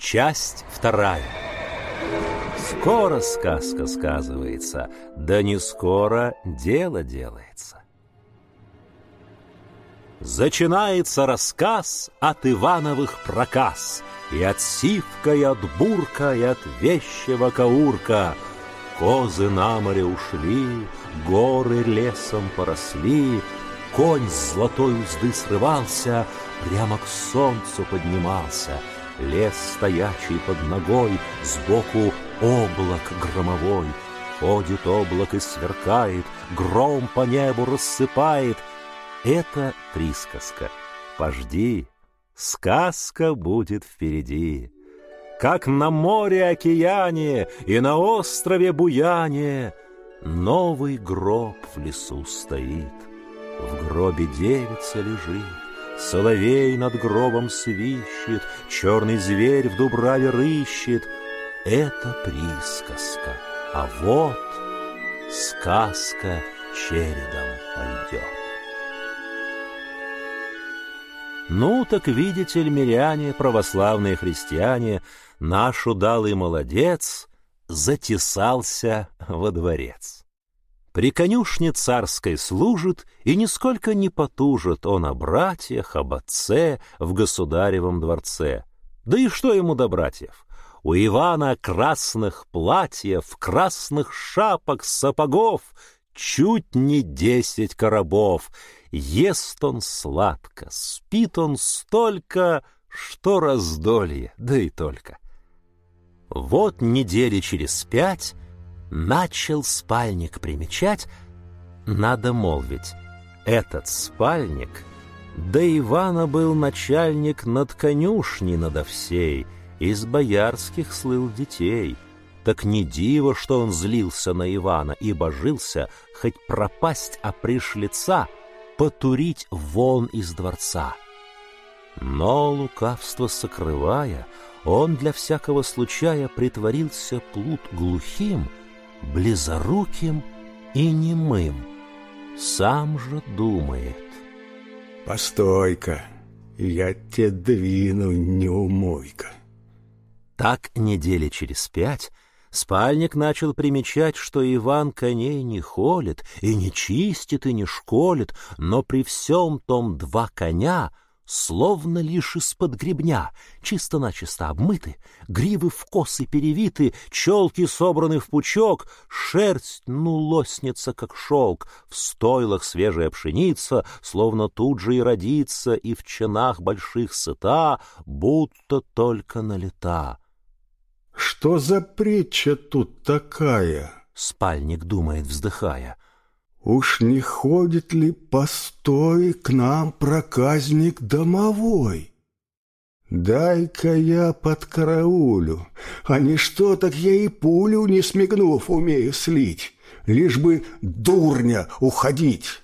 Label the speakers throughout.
Speaker 1: Часть вторая. Скоро сказка сказывается, да не скоро дело делается. Зачинается рассказ от Ивановых проказ, И от сивка, и от бурка, и от вещего каурка. Козы на море ушли, горы лесом поросли, Конь с золотой узды срывался, прямо к солнцу поднимался — Лес стоячий под ногой, Сбоку облак громовой. Ходит облак и сверкает, Гром по небу рассыпает. Это присказка. Пожди, сказка будет впереди. Как на море-океане И на острове Буяне Новый гроб в лесу стоит, В гробе девица лежит. Соловей над гробом свищет, Черный зверь в дубраве рыщет. Это присказка, а вот сказка чередом пойдет. Ну, так видите ли, миряне, православные христиане, Наш удалый молодец затесался во дворец. При конюшне царской служит, и нисколько не потужит он о братьях, об отце в государевом дворце. Да и что ему до братьев? У Ивана красных платьев, красных шапок, сапогов чуть не десять коробов. Ест он сладко, спит он столько, что раздолье, да и только. Вот недели через пять начал спальник примечать, надо молвить, этот спальник, да Ивана был начальник над конюшней надо всей, из боярских слыл детей. Так не диво, что он злился на Ивана и божился, хоть пропасть, а пришлица потурить вон из дворца. Но лукавство сокрывая, он для всякого случая притворился плут глухим — близоруким и немым. Сам же думает.
Speaker 2: Постой-ка, я тебе двину, неумойка.
Speaker 1: Так недели через пять спальник начал примечать, что Иван коней не холит, и не чистит, и не школит, но при всем том два коня — словно лишь из-под гребня, чисто-начисто обмыты, гривы в косы перевиты, челки собраны в пучок, шерсть, ну, лоснится, как шелк, в стойлах свежая пшеница, словно тут же и родится, и в чинах больших сыта, будто только налета.
Speaker 2: — Что за притча тут такая?
Speaker 1: — спальник думает, вздыхая.
Speaker 2: — Уж не ходит ли постой к нам проказник домовой? Дай-ка я под караулю, а не что, так я и пулю, не смигнув, умею слить, лишь бы дурня уходить.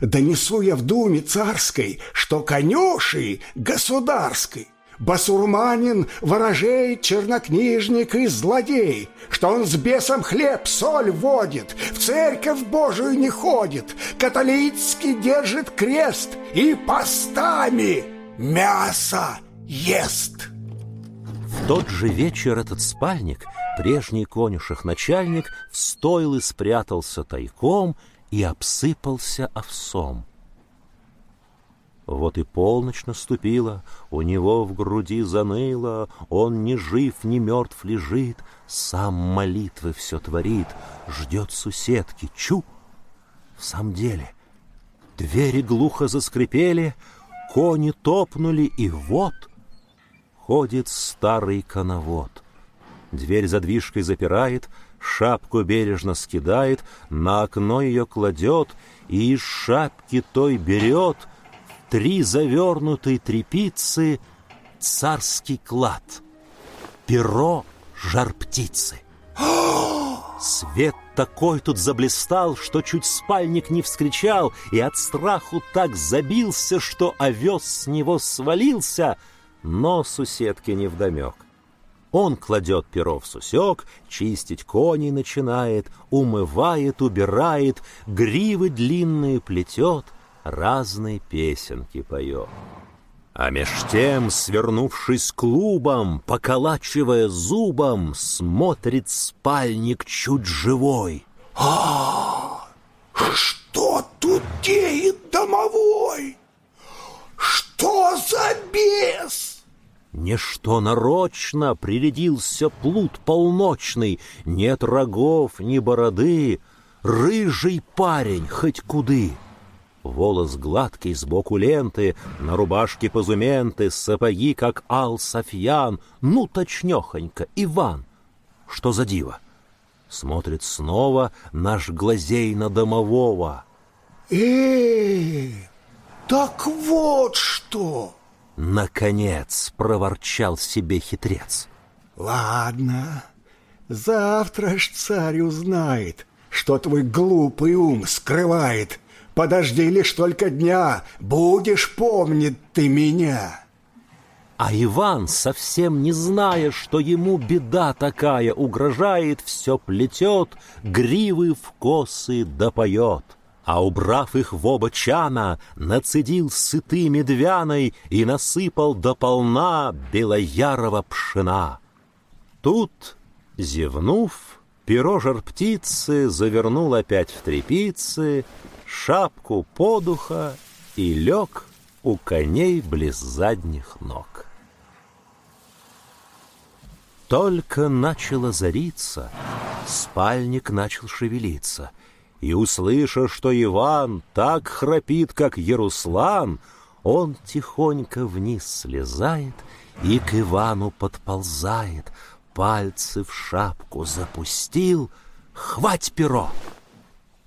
Speaker 2: Донесу я в думе царской, что конюшей государской басурманин, ворожей, чернокнижник и злодей, что он с бесом хлеб, соль водит, в церковь Божию не ходит, католицкий держит крест и постами мясо ест.
Speaker 1: В тот же вечер этот спальник, прежний конюших начальник, в стойлы спрятался тайком и обсыпался овсом. Вот и полночь наступила, у него в груди заныло, он ни жив, ни мертв лежит, сам молитвы все творит, ждет суседки, чу! В самом деле, двери глухо заскрипели, кони топнули, и вот ходит старый коновод. Дверь задвижкой запирает, шапку бережно скидает, на окно ее кладет и из шапки той берет — три завернутые трепицы царский клад, перо жар птицы. Свет такой тут заблистал, что чуть спальник не вскричал, и от страху так забился, что овес с него свалился, но суседке невдомек. Он кладет перо в сусек, чистить коней начинает, умывает, убирает, гривы длинные плетет — разные песенки поет. А меж тем, свернувшись клубом, поколачивая зубом, смотрит спальник чуть живой.
Speaker 2: А, что тут деет домовой? Что за бес?
Speaker 1: Ничто нарочно прирядился плут полночный, Нет рогов, ни бороды, рыжий парень хоть куды. Волос гладкий, сбоку ленты, на рубашке позументы, сапоги, как ал Софьян, ну, точнёхонько, Иван. Что за диво? Смотрит снова наш глазей на домового.
Speaker 2: Э, так вот что!
Speaker 1: Наконец проворчал себе хитрец.
Speaker 2: Ладно, завтра ж царь узнает, что твой глупый ум скрывает Подожди лишь только дня, будешь помнить ты меня.
Speaker 1: А Иван, совсем не зная, что ему беда такая угрожает, все плетет, гривы в косы допоет. А убрав их в оба чана, нацедил сыты медвяной и насыпал до полна белоярого пшена. Тут, зевнув, перо жар птицы завернул опять в трепицы, шапку подуха и лег у коней близ задних ног. Только начало зариться, спальник начал шевелиться, и, услыша, что Иван так храпит, как Яруслан, он тихонько вниз слезает и к Ивану подползает, пальцы в шапку запустил, хвать перо,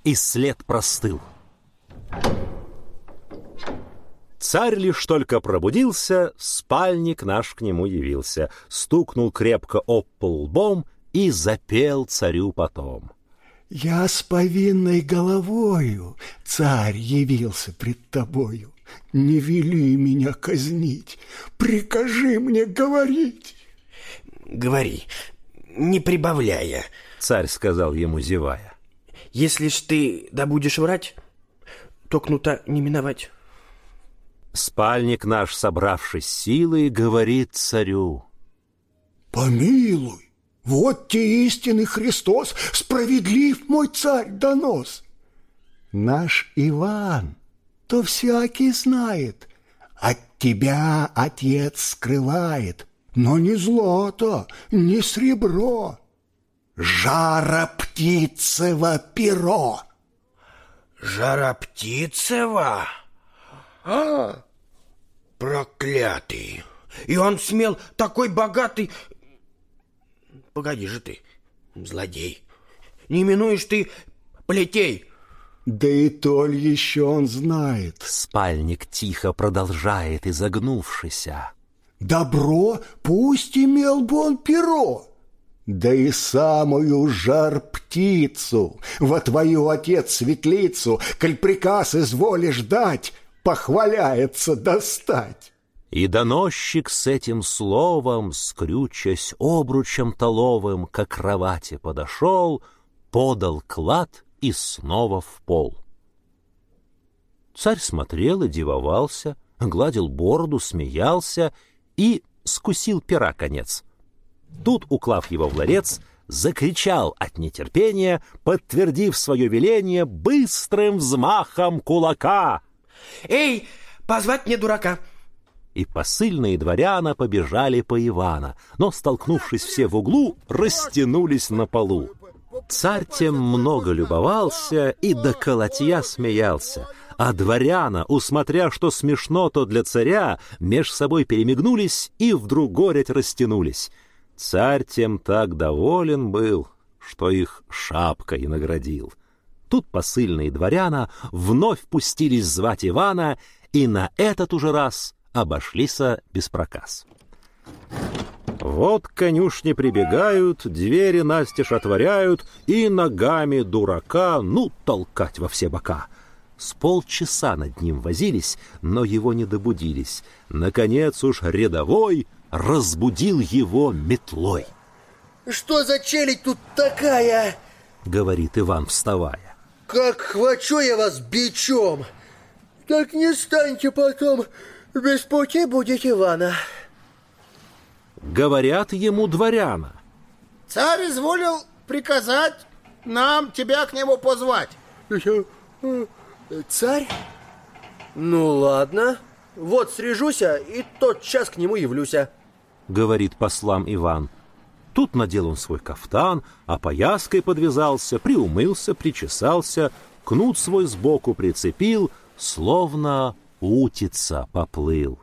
Speaker 1: и след простыл. Царь лишь только пробудился, спальник наш к нему явился, стукнул крепко об пол лбом и запел царю потом.
Speaker 2: «Я с повинной головою, царь явился пред тобою. Не вели меня казнить, прикажи мне говорить».
Speaker 3: «Говори, не прибавляя», —
Speaker 1: царь сказал ему, зевая.
Speaker 3: «Если ж ты да будешь врать, то кнута не миновать».
Speaker 1: Спальник наш, собравшись силой, говорит царю.
Speaker 2: «Помилуй, вот те истинный Христос, справедлив мой царь донос. Наш Иван, то всякий знает, от тебя отец скрывает, но не злото, не сребро, жара птицево перо».
Speaker 3: «Жара птицева?» А, проклятый! И он смел такой богатый... Погоди же ты, злодей. Не минуешь ты плетей.
Speaker 2: Да и толь еще он знает.
Speaker 1: Спальник тихо продолжает, изогнувшийся.
Speaker 2: Добро, пусть имел бы он перо. Да и самую жар птицу, во твою отец светлицу, коль приказ изволишь дать, похваляется достать.
Speaker 1: И доносчик с этим словом, скрючась обручем толовым, к кровати подошел, подал клад и снова в пол. Царь смотрел и дивовался, гладил бороду, смеялся и скусил пера конец. Тут, уклав его в ларец, закричал от нетерпения, подтвердив свое веление быстрым взмахом кулака —
Speaker 3: «Эй, позвать мне дурака!»
Speaker 1: И посыльные дворяна побежали по Ивана, но, столкнувшись все в углу, растянулись на полу. Царь тем много любовался и до колотья смеялся, а дворяна, усмотря, что смешно то для царя, меж собой перемигнулись и вдруг гореть растянулись. Царь тем так доволен был, что их шапкой наградил. Тут посыльные дворяна вновь пустились звать Ивана, и на этот уже раз обошлися без проказ. Вот конюшни прибегают, двери настежь отворяют, и ногами дурака, ну, толкать во все бока. С полчаса над ним возились, но его не добудились. Наконец уж рядовой разбудил его метлой.
Speaker 4: «Что за челядь тут такая?»
Speaker 1: — говорит Иван, вставая.
Speaker 4: Как хвачу я вас бичом, так не станьте потом Без пути будет Ивана.
Speaker 1: Говорят ему дворяна.
Speaker 5: Царь изволил приказать нам тебя к нему позвать.
Speaker 4: Царь? Ну ладно. Вот срежуся и тот час к нему явлюся.
Speaker 1: Говорит послам Иван. Тут надел он свой кафтан, а пояской подвязался, приумылся, причесался, кнут свой сбоку прицепил, словно утица поплыл.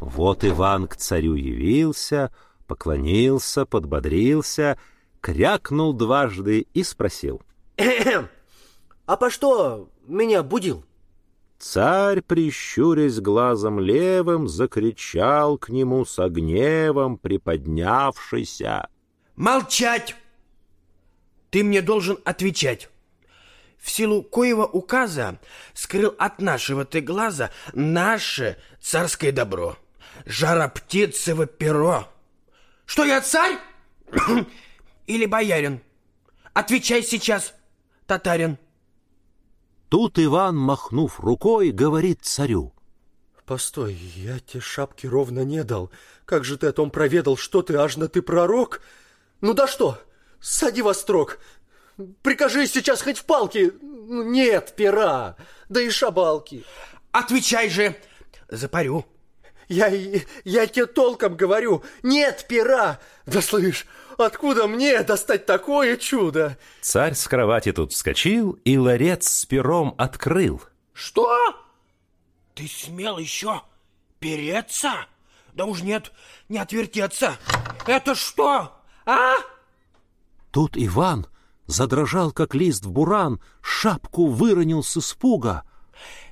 Speaker 1: Вот Иван к царю явился, поклонился, подбодрился, крякнул дважды и спросил.
Speaker 4: А по что меня будил?
Speaker 1: Царь, прищурясь глазом левым, закричал к нему с гневом, приподнявшийся.
Speaker 3: Молчать! Ты мне должен отвечать. В силу коего указа скрыл от нашего ты глаза наше царское добро, жароптицево перо. Что я царь или боярин? Отвечай сейчас, татарин.
Speaker 1: Тут Иван, махнув рукой, говорит царю.
Speaker 4: Постой, я тебе шапки ровно не дал. Как же ты о том проведал, что ты, аж на ты пророк? Ну да что, сади во строк. Прикажи сейчас хоть в палки. Ну, нет пера, да и шабалки.
Speaker 3: Отвечай же, запарю.
Speaker 4: Я, я тебе толком говорю, нет пера. Да слышь, откуда мне достать такое чудо?
Speaker 1: Царь с кровати тут вскочил и ларец с пером открыл.
Speaker 3: Что? Ты смел еще переться? Да уж нет, не отвертеться. Это что, а?
Speaker 1: Тут Иван задрожал, как лист в буран, шапку выронил с испуга.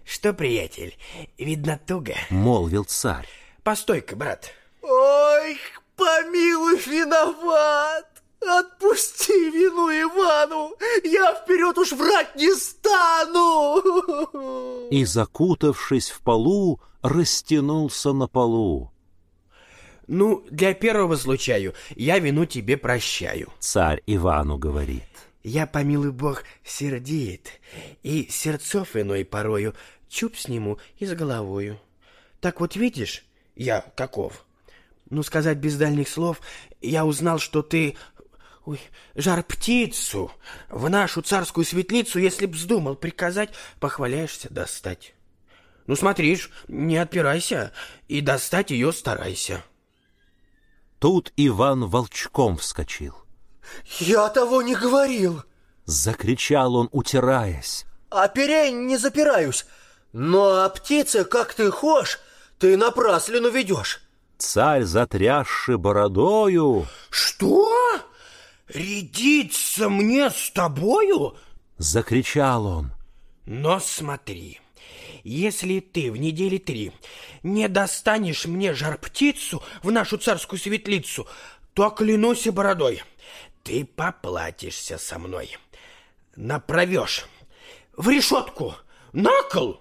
Speaker 3: Что, приятель, видно туго?
Speaker 1: Молвил царь.
Speaker 3: Постой-ка, брат.
Speaker 4: Ой, помилуй, виноват. Отпусти вину Ивану, я вперед уж врать не стану.
Speaker 1: И, закутавшись в полу, растянулся на полу.
Speaker 3: Ну, для первого случаю я вину тебе прощаю.
Speaker 1: Царь Ивану говорит.
Speaker 3: Я, помилуй бог, сердит, и сердцов иной порою чуб сниму и с головою. Так вот видишь, я каков? Ну, сказать без дальних слов, я узнал, что ты... Ой, жар-птицу в нашу царскую светлицу, если б вздумал приказать, похваляешься достать. Ну, смотришь, не отпирайся, и достать ее старайся.
Speaker 1: Тут Иван волчком вскочил.
Speaker 4: Я того не говорил.
Speaker 1: Закричал он, утираясь.
Speaker 4: А перей не запираюсь. Но о птице, как ты хошь, ты напраслину ведешь.
Speaker 1: Царь, затрясши бородою...
Speaker 3: Что? Рядиться мне с тобою?
Speaker 1: Закричал он.
Speaker 3: Но смотри, если ты в недели три не достанешь мне жар-птицу в нашу царскую светлицу, то клянусь и бородой, ты поплатишься со мной. Направешь в решетку, на кол.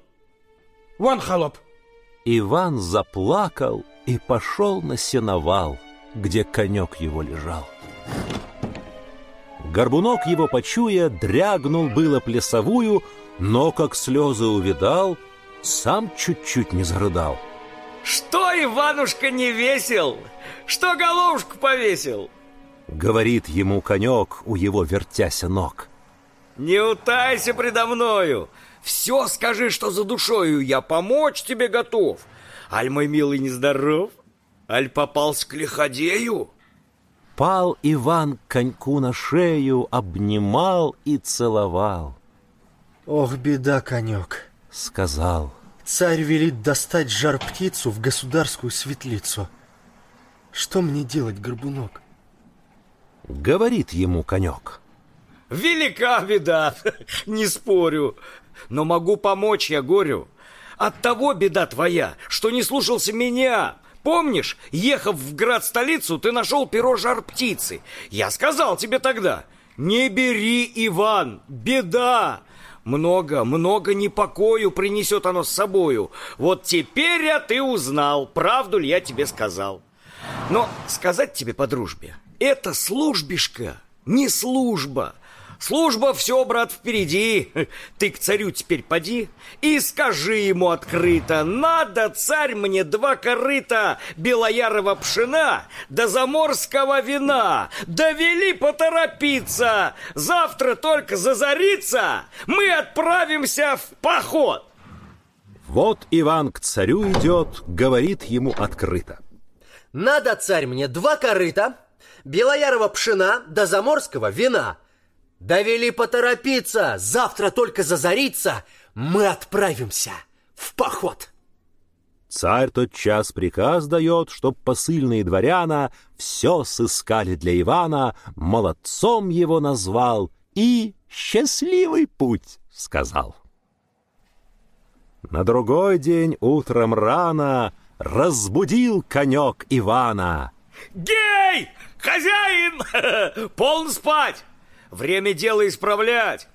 Speaker 3: Вон, холоп.
Speaker 1: Иван заплакал и пошел на сеновал, где конек его лежал. Горбунок его почуя, дрягнул было плясовую, но, как слезы увидал, сам чуть-чуть не зарыдал.
Speaker 6: Что, Иванушка, не весел? Что головушку повесил?
Speaker 1: Говорит ему конек у его вертяся ног.
Speaker 6: Не утайся предо мною. Все скажи, что за душою я помочь тебе готов. Аль мой милый нездоров? Аль попался к лиходею?
Speaker 1: Пал Иван коньку на шею, обнимал и целовал.
Speaker 4: Ох, беда, конек,
Speaker 1: сказал.
Speaker 4: Царь велит достать жар-птицу в государскую светлицу. Что мне делать, горбунок?
Speaker 1: Говорит ему конек.
Speaker 6: Велика беда, не спорю, но могу помочь я горю. От того беда твоя, что не слушался меня. Помнишь, ехав в град-столицу, ты нашел перо жар-птицы. Я сказал тебе тогда, не бери, Иван, беда. Много, много непокою принесет оно с собою. Вот теперь я ты узнал, правду ли я тебе сказал. Но сказать тебе по дружбе, это службишка, не служба. Служба все, брат, впереди. Ты к царю теперь поди и скажи ему открыто. Надо, царь, мне два корыта белоярого пшена да заморского вина. Довели поторопиться. Завтра только зазарится, мы отправимся в поход.
Speaker 1: Вот Иван к царю идет, говорит ему открыто.
Speaker 4: Надо, царь, мне два корыта, белоярого пшена да заморского вина. Довели поторопиться, завтра только зазарится, мы отправимся в поход.
Speaker 1: Царь тот час приказ дает, чтоб посыльные дворяна все сыскали для Ивана, молодцом его назвал и счастливый путь сказал. На другой день утром рано разбудил конек Ивана.
Speaker 6: Гей! Хозяин! Полн спать! Время дело исправлять.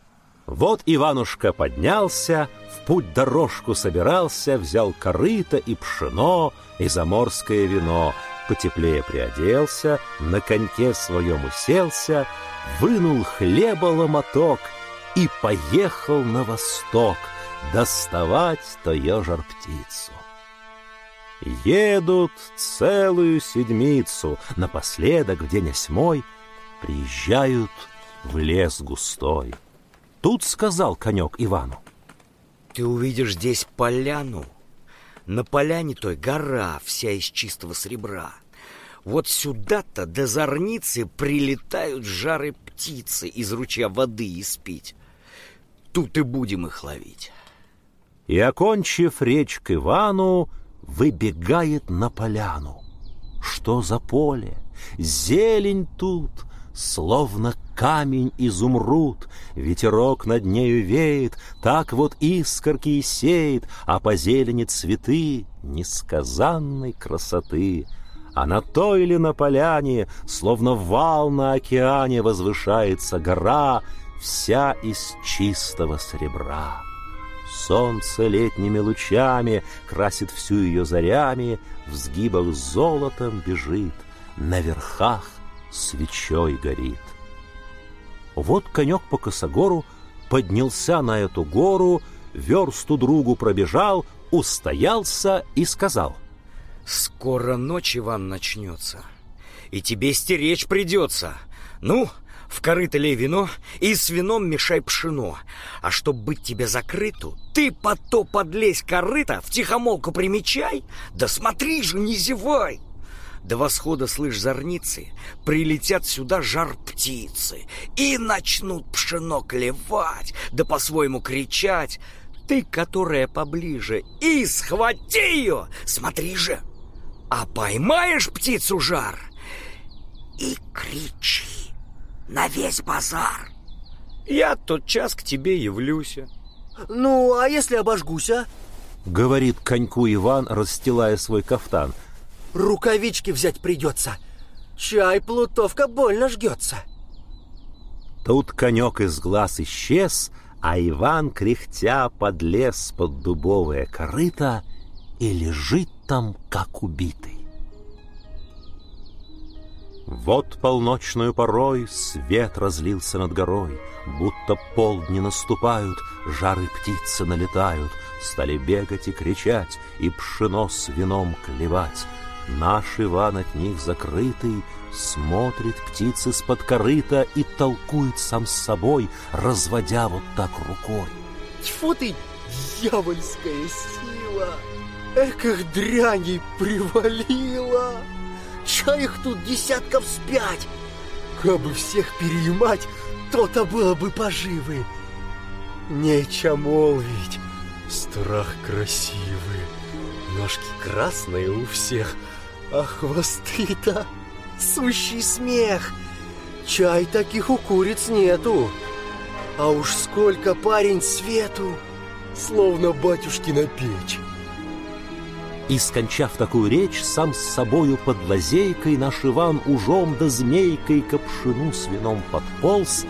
Speaker 1: Вот Иванушка поднялся, в путь дорожку собирался, взял корыто и пшено, и заморское вино, потеплее приоделся, на коньке своем уселся, вынул хлеба ломоток и поехал на восток доставать то жар птицу. Едут целую седмицу, напоследок в день осьмой приезжают в лес густой. Тут сказал конек Ивану.
Speaker 6: Ты увидишь здесь поляну. На поляне той гора вся из чистого серебра. Вот сюда-то до зорницы прилетают жары птицы из ручья воды испить. Тут и будем их ловить.
Speaker 1: И, окончив речь к Ивану, выбегает на поляну. Что за поле? Зелень тут — Словно камень изумруд, ветерок над нею веет, Так вот искорки и сеет, а по зелени цветы несказанной красоты. А на той или на поляне, словно вал на океане, Возвышается гора, вся из чистого серебра. Солнце летними лучами красит всю ее зарями, В сгибах золотом бежит, на верхах свечой горит. Вот конек по косогору поднялся на эту гору, версту другу пробежал, устоялся и сказал.
Speaker 6: «Скоро ночь, Иван, начнется, и тебе стеречь придется. Ну, в корыто лей вино и с вином мешай пшено. А чтоб быть тебе закрыту, ты потом подлезь корыто, в тихомолку примечай, да смотри же, не зевай!» До восхода, слышь, зорницы, прилетят сюда жар птицы и начнут пшено клевать, да по-своему кричать. Ты, которая поближе, и схвати ее, смотри же, а поймаешь птицу жар и кричи на весь базар. Я тот час к тебе явлюся.
Speaker 4: Ну, а если обожгуся?
Speaker 1: Говорит коньку Иван, расстилая свой кафтан –
Speaker 4: Рукавички взять придется. Чай плутовка больно жгется.
Speaker 1: Тут конек из глаз исчез, а Иван, кряхтя, подлез под дубовое корыто и лежит там, как убитый. Вот полночную порой свет разлился над горой, Будто полдни наступают, жары птицы налетают, Стали бегать и кричать, и пшено с вином клевать. Наш Иван от них закрытый Смотрит птицы с под корыта И толкует сам с собой, Разводя вот так рукой.
Speaker 4: Тьфу ты, дьявольская сила! Эх, их дряней привалила! Чай их тут десятков спять! Кабы всех переимать, то-то было бы поживы. Нечем молвить, страх красивый, ножки красные у всех — а хвосты-то сущий смех. Чай таких у куриц нету. А уж сколько парень свету, словно батюшкина печь.
Speaker 1: И, скончав такую речь, сам с собою под лазейкой наш Иван ужом да змейкой капшину с вином подполз,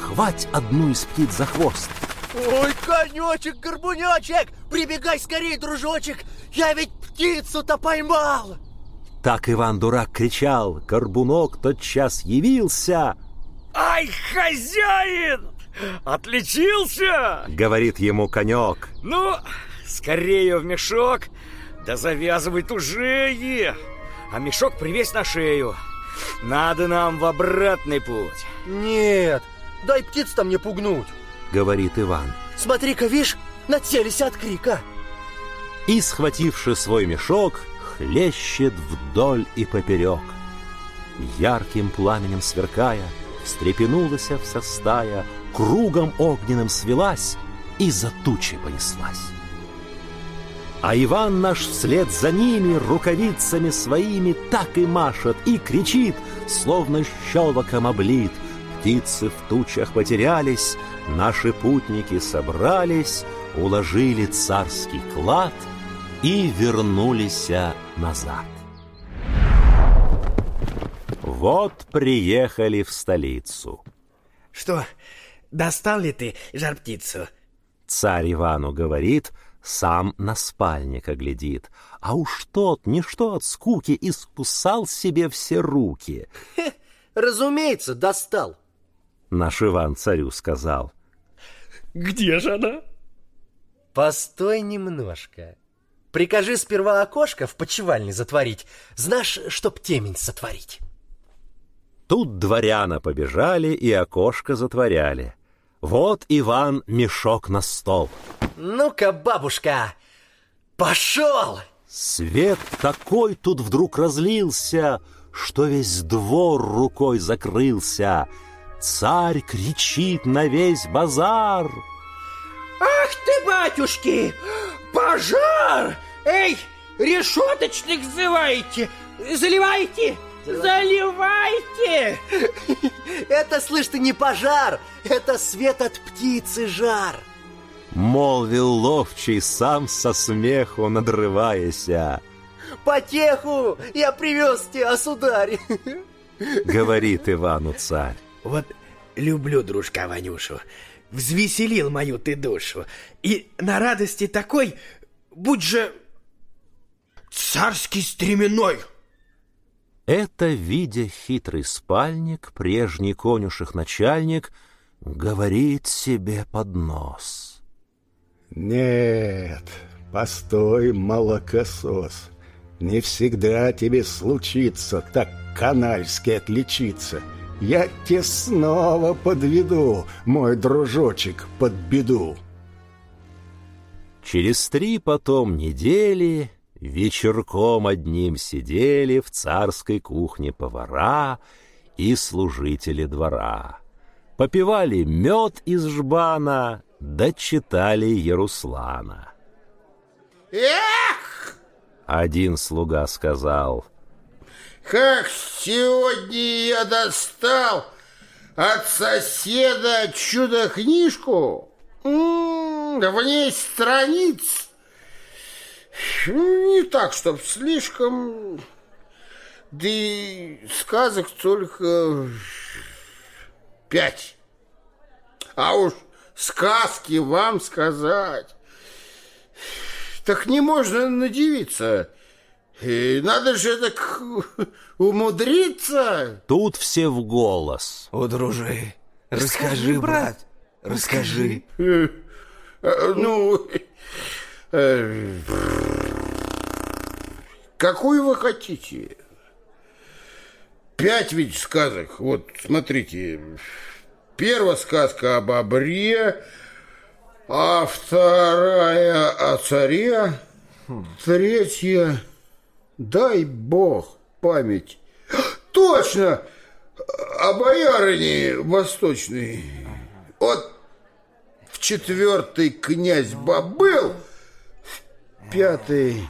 Speaker 1: хвать одну из птиц за хвост.
Speaker 4: Ой, конечек, горбунечек, прибегай скорей, дружочек, я ведь птицу-то поймал!
Speaker 1: Так Иван-дурак кричал, Горбунок тотчас явился.
Speaker 6: Ай, хозяин! Отличился!
Speaker 1: Говорит ему конек.
Speaker 6: Ну, скорее в мешок, да завязывай тужее. А мешок привесь на шею. Надо нам в обратный путь.
Speaker 4: Нет, дай птиц там не пугнуть.
Speaker 1: Говорит Иван.
Speaker 4: Смотри-ка, видишь, нацелись от крика.
Speaker 1: И, схвативши свой мешок, хлещет вдоль и поперек. Ярким пламенем сверкая, встрепенулась вся стая, кругом огненным свелась и за тучи понеслась. А Иван наш вслед за ними рукавицами своими так и машет и кричит, словно щелоком облит. Птицы в тучах потерялись, наши путники собрались, уложили царский клад и вернулись назад. Вот приехали в столицу.
Speaker 3: Что, достал ли ты жар-птицу?
Speaker 1: Царь Ивану говорит, сам на спальника глядит, а уж тот ничто от скуки искусал себе все руки.
Speaker 4: Хе, разумеется, достал.
Speaker 1: Наш Иван царю сказал.
Speaker 3: Где же она?
Speaker 4: Постой немножко. Прикажи сперва окошко в почевальне затворить, знаешь, чтоб темень сотворить.
Speaker 1: Тут дворяна побежали и окошко затворяли. Вот Иван мешок на стол.
Speaker 4: Ну-ка, бабушка, пошел!
Speaker 1: Свет такой тут вдруг разлился, что весь двор рукой закрылся. Царь кричит на весь базар.
Speaker 3: Ах ты, батюшки! Пожар! Эй, решеточник взывайте! Заливайте! Заливайте!
Speaker 4: Это, слышь ты, не пожар, это свет от птицы жар.
Speaker 1: Молвил ловчий сам со смеху надрываяся.
Speaker 4: Потеху я привез тебя, сударь.
Speaker 1: Говорит Ивану царь.
Speaker 3: Вот люблю дружка Ванюшу. Взвеселил мою ты душу. И на радости такой, будь же царский стременной.
Speaker 1: Это, видя хитрый спальник, прежний конюших начальник, говорит себе под нос.
Speaker 2: Нет, постой, молокосос. Не всегда тебе случится так канальски отличиться. Я тебе снова подведу, мой дружочек, под беду.
Speaker 1: Через три потом недели вечерком одним сидели в царской кухне повара и служители двора. Попивали мед из жбана, да читали Яруслана.
Speaker 5: Эх!
Speaker 1: Один слуга сказал,
Speaker 5: Как сегодня я достал от соседа чудо-книжку, М, в ней страниц ну, не так, чтоб слишком, да и сказок только пять. А уж сказки вам сказать, так не можно надевиться. И надо же так умудриться.
Speaker 1: тут все в голос.
Speaker 3: О, дружи, расскажи, брат, расскажи.
Speaker 5: Э, э, Ну, э, какую вы хотите? Пять ведь сказок. Вот, смотрите. Первая сказка об обре, а вторая о царе, третья, дай бог память. Точно! О боярине восточной. Вот в четвертый князь Бабыл, в пятый,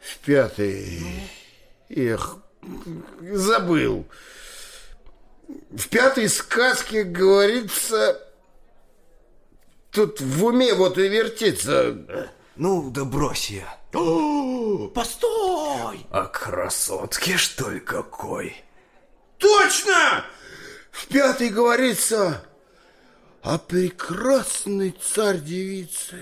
Speaker 5: в пятый, эх, забыл. В пятой сказке говорится, тут в уме вот и вертится.
Speaker 3: Ну, да брось я. Постой! А красотки, что ли, какой?
Speaker 5: Точно! В пятой говорится о прекрасной царь-девице.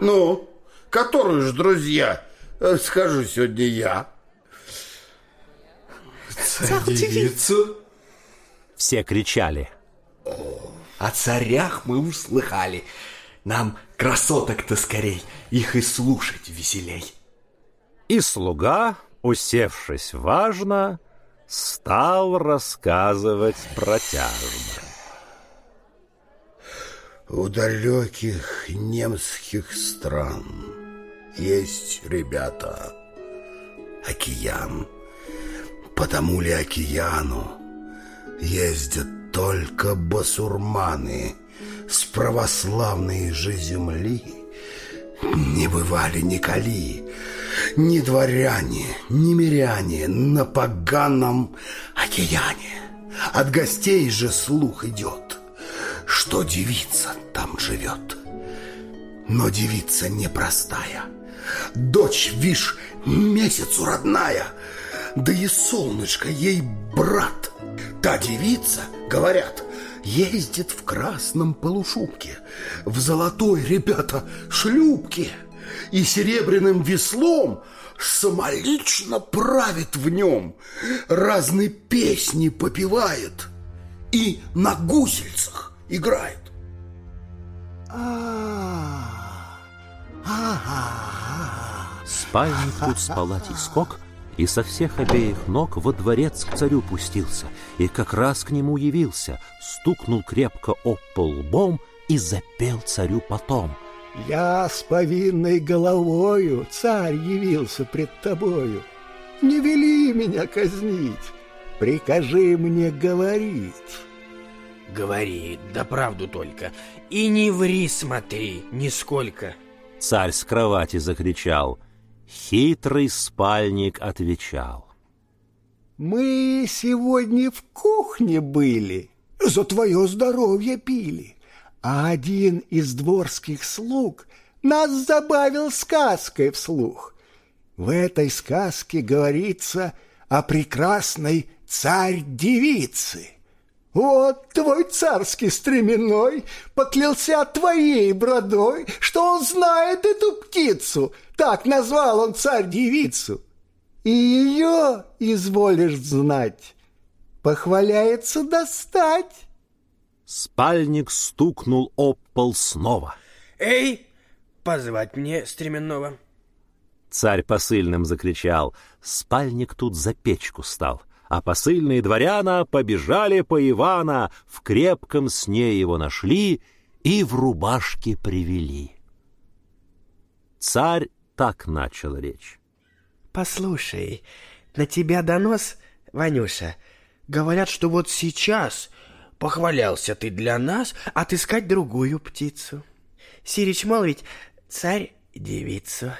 Speaker 5: Ну, которую же, друзья, э, скажу сегодня я.
Speaker 3: Царь-девицу?
Speaker 1: все кричали.
Speaker 7: О царях мы услыхали. Нам красоток-то скорей, их и слушать веселей.
Speaker 1: И слуга, усевшись важно, стал рассказывать протяжно.
Speaker 5: У далеких немских стран есть, ребята, океан. Потому ли океану ездят только басурманы с православной же земли? Не бывали ни кали, ни дворяне, ни миряне на поганом океане. От гостей же слух идет, что девица там живет. Но девица непростая, дочь, вишь, месяцу родная, да и солнышко ей брат. Та девица, говорят, ездит в красном полушубке, в золотой, ребята, шлюпке и серебряным веслом самолично правит в нем, разные песни попивает и на гусельцах играет.
Speaker 1: Спальник тут спала тискок, и со всех обеих ног во дворец к царю пустился, и как раз к нему явился, стукнул крепко об пол лбом и запел царю потом.
Speaker 2: Я с повинной головою, царь явился пред тобою. Не вели меня казнить, прикажи мне говорить.
Speaker 3: Говори, да правду только. И не ври, смотри, нисколько.
Speaker 1: Царь с кровати закричал. Хитрый спальник отвечал.
Speaker 2: Мы сегодня в кухне были, за твое здоровье пили, а один из дворских слуг нас забавил сказкой вслух. В этой сказке говорится о прекрасной царь-девице. Вот твой царский стременной поклялся твоей бродой, что он знает эту птицу, так назвал он царь-девицу. И ее изволишь знать, похваляется достать.
Speaker 1: Спальник стукнул об пол снова.
Speaker 3: Эй, позвать мне стременного.
Speaker 1: Царь посыльным закричал. Спальник тут за печку стал — а посыльные дворяна побежали по Ивана, в крепком сне его нашли и в рубашке привели. Царь так начал речь.
Speaker 3: Послушай, на тебя донос, Ванюша. Говорят, что вот сейчас похвалялся ты для нас отыскать другую птицу. Сирич молвить, царь девицу.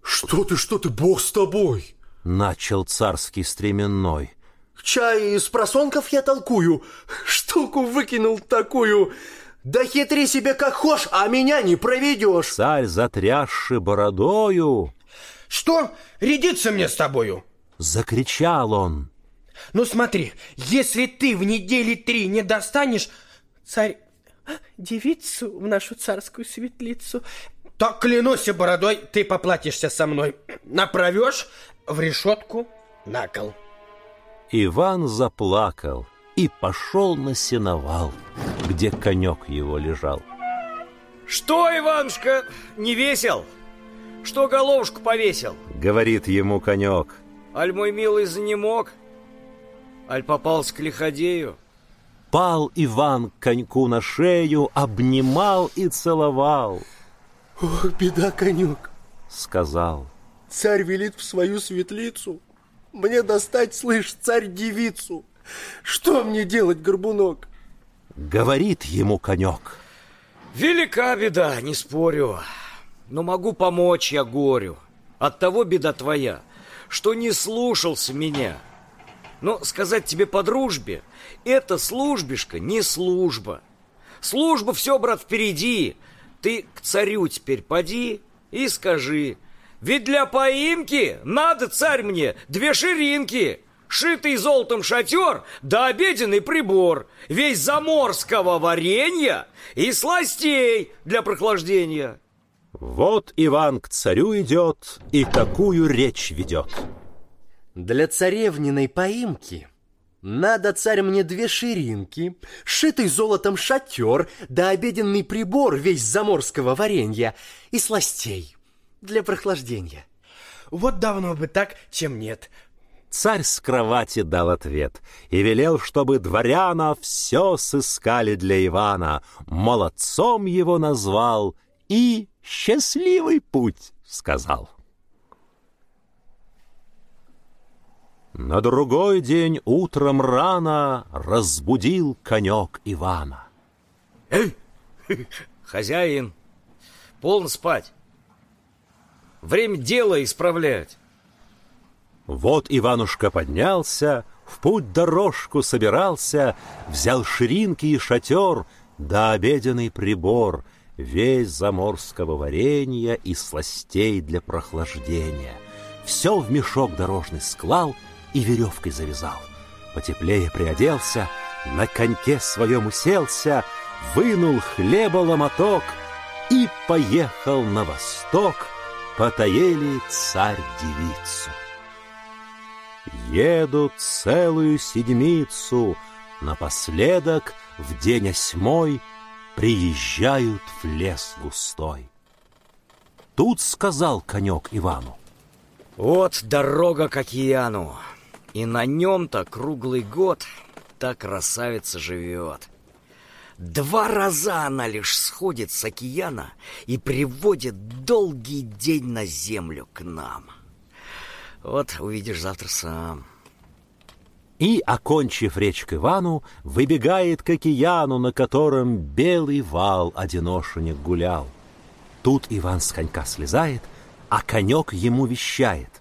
Speaker 4: Что ты, что ты, бог с тобой?
Speaker 1: Начал царский стременной.
Speaker 4: Чай из просонков я толкую. Штуку выкинул такую. Да хитри себе как хошь, а меня не проведешь.
Speaker 1: Царь, затрясши бородою.
Speaker 3: Что? Рядиться мне с тобою?
Speaker 1: Закричал он.
Speaker 3: Ну смотри, если ты в недели три не достанешь, царь, девицу в нашу царскую светлицу, то, клянусь бородой, ты поплатишься со мной. Направешь в решетку на кол.
Speaker 1: Иван заплакал и пошел на сеновал, где конек его лежал.
Speaker 6: Что, Иванушка, не весел? Что головушку повесил?
Speaker 1: Говорит ему конек.
Speaker 6: Аль мой милый занемог? Аль попался к лиходею?
Speaker 1: Пал Иван к коньку на шею, обнимал и целовал.
Speaker 4: Ох, беда, конек,
Speaker 1: сказал.
Speaker 4: Царь велит в свою светлицу мне достать, слышь, царь-девицу. Что мне делать, горбунок?
Speaker 1: Говорит ему конек.
Speaker 6: Велика беда, не спорю. Но могу помочь я горю. От того беда твоя, что не слушался меня. Но сказать тебе по дружбе, это службишка не служба. Служба все, брат, впереди. Ты к царю теперь поди и скажи, ведь для поимки надо, царь мне, две ширинки, шитый золотом шатер да обеденный прибор, весь заморского варенья и сластей для прохлаждения.
Speaker 1: Вот Иван к царю идет и такую речь ведет.
Speaker 7: Для царевниной поимки
Speaker 4: Надо, царь, мне две ширинки, шитый золотом шатер, да обеденный прибор весь заморского варенья и сластей для прохлаждения.
Speaker 3: Вот давно бы так, чем нет.
Speaker 1: Царь с кровати дал ответ и велел, чтобы дворяна все сыскали для Ивана, молодцом его назвал и счастливый путь сказал. На другой день утром рано разбудил конек Ивана.
Speaker 6: Эй, хозяин, полно спать. Время дело исправлять.
Speaker 1: Вот Иванушка поднялся, в путь дорожку собирался, взял ширинки и шатер, да обеденный прибор, весь заморского варенья и сластей для прохлаждения. Все в мешок дорожный склал и веревкой завязал. Потеплее приоделся, на коньке своем уселся, вынул хлеба ломоток и поехал на восток, потаели царь-девицу. Едут целую седмицу, Напоследок, в день осьмой, Приезжают в лес густой. Тут сказал конек Ивану.
Speaker 6: Вот дорога к океану, и на нем-то круглый год та красавица живет. Два раза она лишь сходит с океана и приводит долгий день на землю к нам. Вот увидишь завтра сам.
Speaker 1: И, окончив речь к Ивану, выбегает к океану, на котором белый вал одиношенек гулял. Тут Иван с конька слезает, а конек ему вещает.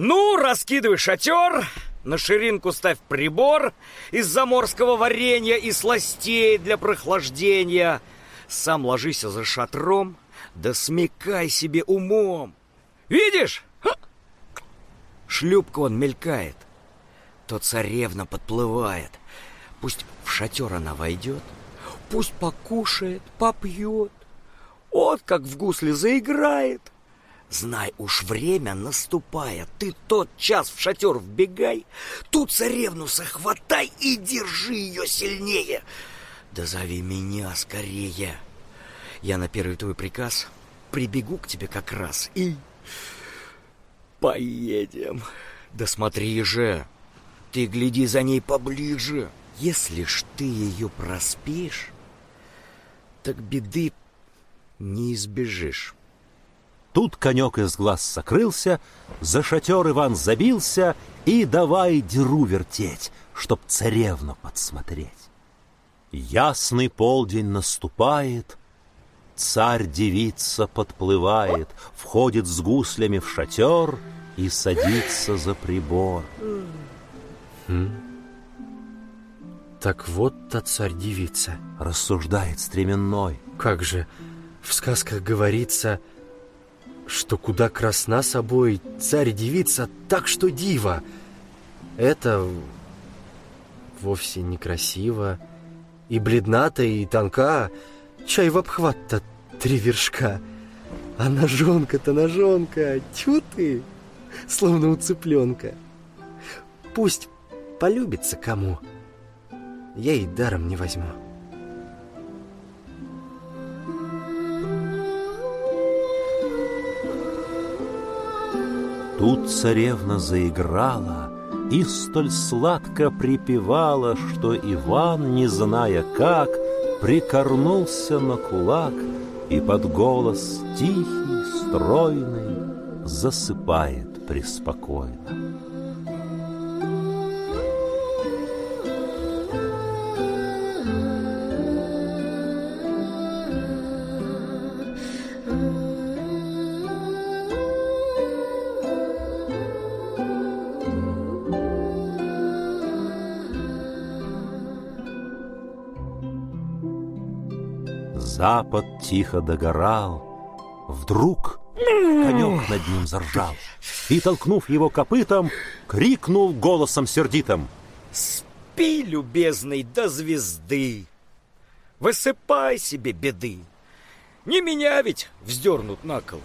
Speaker 6: Ну, раскидывай шатер, на ширинку ставь прибор из заморского варенья и сластей для прохлаждения. Сам ложись за шатром, да смекай себе умом. Видишь? Шлюпка он мелькает. То царевна подплывает. Пусть в шатер она войдет, пусть покушает, попьет. Вот как в гусле заиграет. Знай, уж время наступает. Ты тот час в шатер вбегай, ту царевну захватай и держи ее сильнее. Да зови меня скорее. Я на первый твой приказ прибегу к тебе как раз и Поедем. Да смотри же, ты гляди за ней поближе. Если ж ты ее проспишь, так беды не избежишь.
Speaker 1: Тут конек из глаз сокрылся, за шатер Иван забился и давай деру вертеть, чтоб царевну подсмотреть. Ясный полдень наступает, Царь-девица подплывает, входит с гуслями в шатер и садится за прибор.
Speaker 4: Хм? Так вот та царь-девица.
Speaker 1: Рассуждает стременной.
Speaker 4: Как же, в сказках говорится, что куда красна собой царь-девица, так что дива. Это вовсе некрасиво, и бледната, и тонка, Чай в обхват-то три вершка. А ножонка-то ножонка, тю ты, словно у цыпленка. Пусть полюбится кому, я и даром не возьму.
Speaker 1: Тут царевна заиграла и столь сладко припевала, что Иван, не зная как, прикорнулся на кулак и под голос тихий, стройный засыпает преспокойно. Запад тихо догорал. Вдруг конек над ним заржал и, толкнув его копытом, крикнул голосом сердитым.
Speaker 6: «Спи, любезный, до звезды! Высыпай себе беды! Не меня ведь вздернут на кол!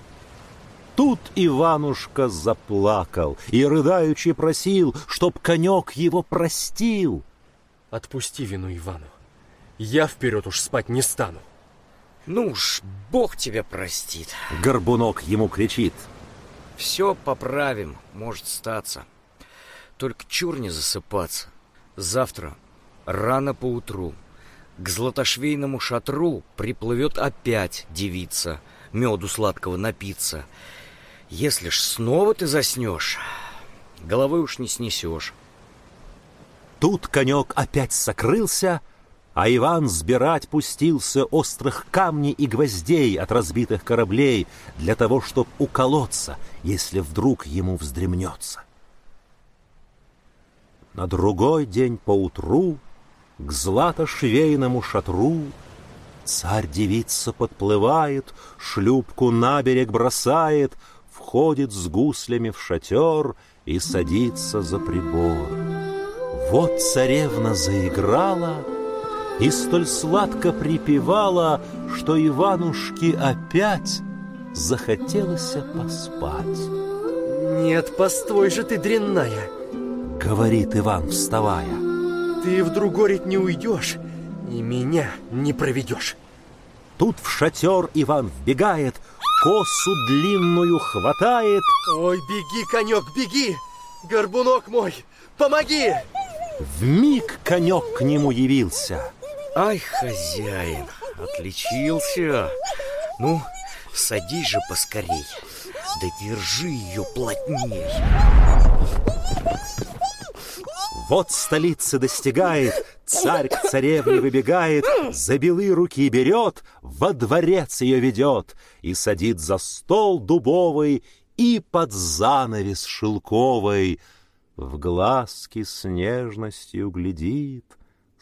Speaker 1: Тут Иванушка заплакал и рыдаючи просил, чтоб конек его простил.
Speaker 4: Отпусти вину Ивану. Я вперед уж спать не стану.
Speaker 6: Ну уж, Бог тебя простит.
Speaker 1: Горбунок ему кричит.
Speaker 6: Все поправим, может статься. Только чур не засыпаться. Завтра, рано поутру, к златошвейному шатру приплывет опять девица, меду сладкого напиться. Если ж снова ты заснешь, головы уж не снесешь.
Speaker 1: Тут конек опять сокрылся, а Иван сбирать пустился острых камней и гвоздей от разбитых кораблей для того, чтоб уколоться, если вдруг ему вздремнется. На другой день поутру к злато-швейному шатру Царь-девица подплывает, шлюпку на берег бросает, Входит с гуслями в шатер и садится за прибор. Вот царевна заиграла и столь сладко припевала, Что Иванушке опять захотелось поспать.
Speaker 4: Нет, постой же ты, дрянная,
Speaker 1: Говорит Иван, вставая.
Speaker 4: ты в другорить не уйдешь и меня не проведешь.
Speaker 1: Тут в шатер Иван вбегает, косу длинную хватает,
Speaker 4: Ой, беги, конек, беги! Горбунок мой, помоги!
Speaker 1: в миг конек к нему явился.
Speaker 6: Ай, хозяин, отличился. Ну, садись же поскорей. Да держи ее плотней.
Speaker 1: Вот столицы достигает, царь к царевне выбегает, за белые руки берет, во дворец ее ведет и садит за стол дубовый и под занавес шелковый. В глазки с нежностью глядит,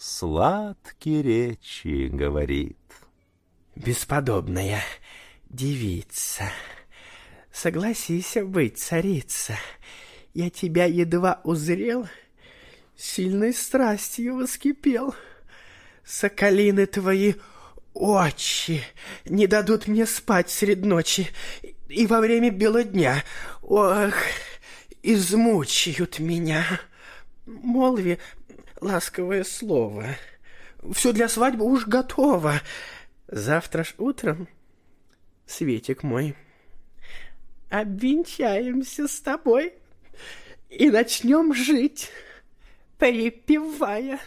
Speaker 1: сладкие речи говорит.
Speaker 3: Бесподобная девица, согласись быть царица. Я тебя едва узрел, сильной страстью воскипел. Соколины твои очи не дадут мне спать средь ночи и во время бела дня. Ох, измучают меня. Молви ласковое слово. Все для свадьбы уж готово. Завтра ж утром, Светик мой, обвенчаемся с тобой и начнем жить, припевая.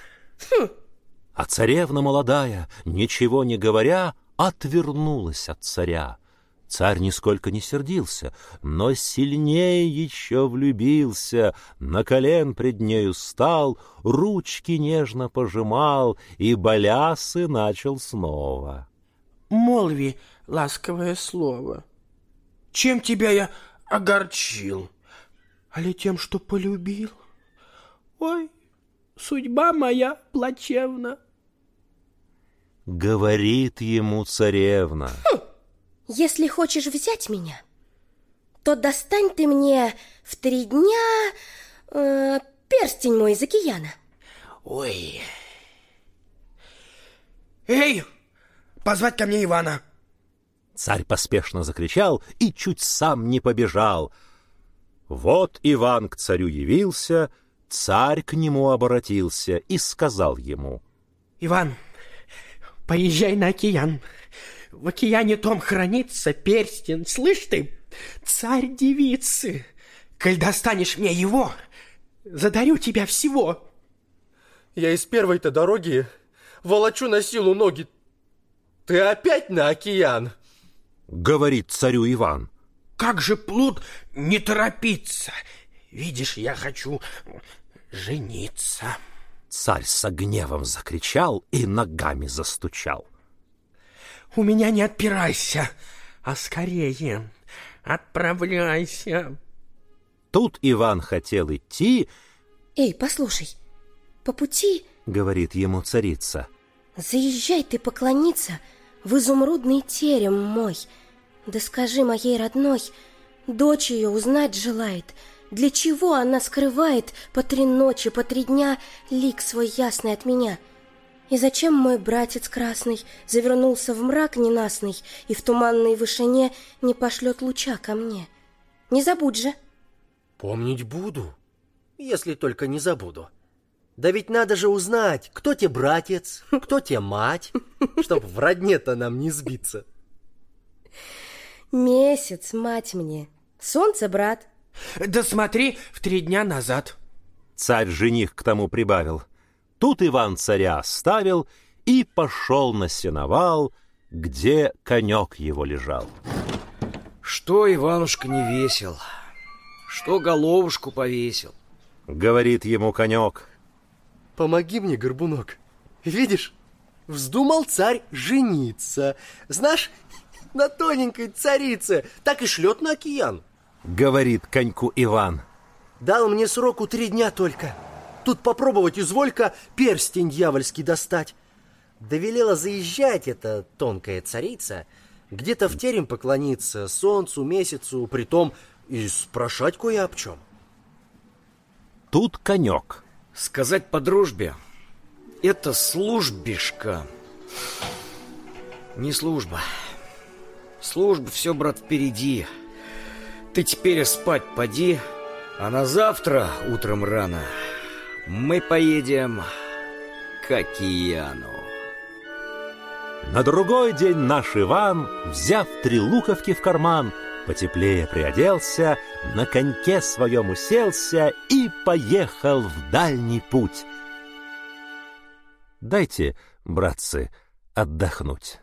Speaker 1: А царевна молодая, ничего не говоря, отвернулась от царя. Царь нисколько не сердился, но сильнее еще влюбился, на колен пред нею стал, ручки нежно пожимал и балясы начал снова.
Speaker 3: Молви ласковое слово. Чем тебя я огорчил? Али тем, что полюбил? Ой, судьба моя плачевна.
Speaker 1: Говорит ему царевна.
Speaker 8: Если хочешь взять меня, то достань ты мне в три дня э, перстень мой из океана.
Speaker 3: Ой. Эй, позвать ко мне Ивана.
Speaker 1: Царь поспешно закричал и чуть сам не побежал. Вот Иван к царю явился, царь к нему обратился и сказал ему.
Speaker 3: Иван, поезжай на океан. В океане том хранится перстень, слышь ты, царь девицы. Коль достанешь мне его, задарю тебя всего.
Speaker 4: Я из первой-то дороги волочу на силу ноги. Ты опять на океан?
Speaker 1: Говорит царю Иван.
Speaker 3: Как же плут не торопиться? Видишь, я хочу жениться.
Speaker 1: Царь со гневом закричал и ногами застучал.
Speaker 3: У меня не отпирайся, а скорее отправляйся.
Speaker 1: Тут Иван хотел идти,
Speaker 8: Эй, послушай, по пути
Speaker 1: говорит ему царица.
Speaker 8: заезжай ты поклониться в изумрудный терем мой. Да скажи моей родной, дочь ее узнать желает, для чего она скрывает по три ночи, по три дня лик свой ясный от меня. И зачем мой братец красный завернулся в мрак ненастный и в туманной вышине не пошлет луча ко мне? — Не забудь же.
Speaker 4: Помнить буду, если только не забуду. Да ведь надо же узнать, кто тебе братец, кто тебе мать, чтоб в родне-то нам не сбиться.
Speaker 8: Месяц, мать мне. Солнце, брат.
Speaker 3: Да смотри, в три дня назад.
Speaker 1: Царь-жених к тому прибавил. Тут Иван царя оставил и пошел на сеновал, где конек его лежал.
Speaker 6: Что Иванушка не весел, что головушку повесил.
Speaker 1: Говорит ему конек.
Speaker 4: Помоги мне, горбунок. Видишь, вздумал царь жениться. Знаешь, на тоненькой царице, так и шлет на океан.
Speaker 1: Говорит коньку Иван.
Speaker 4: Дал мне сроку три дня только. Тут попробовать изволька перстень дьявольский достать. Довелела заезжать эта тонкая царица, где-то в терем поклониться солнцу, месяцу, притом и спрашать кое об чем.
Speaker 1: Тут конек.
Speaker 6: Сказать по дружбе, это службишка. Не служба. Служба все, брат, впереди. Ты теперь спать поди, а на завтра утром рано мы поедем к океану.
Speaker 1: На другой день наш Иван, взяв три луковки в карман, потеплее приоделся, на коньке своем уселся и поехал в дальний путь. Дайте, братцы, отдохнуть.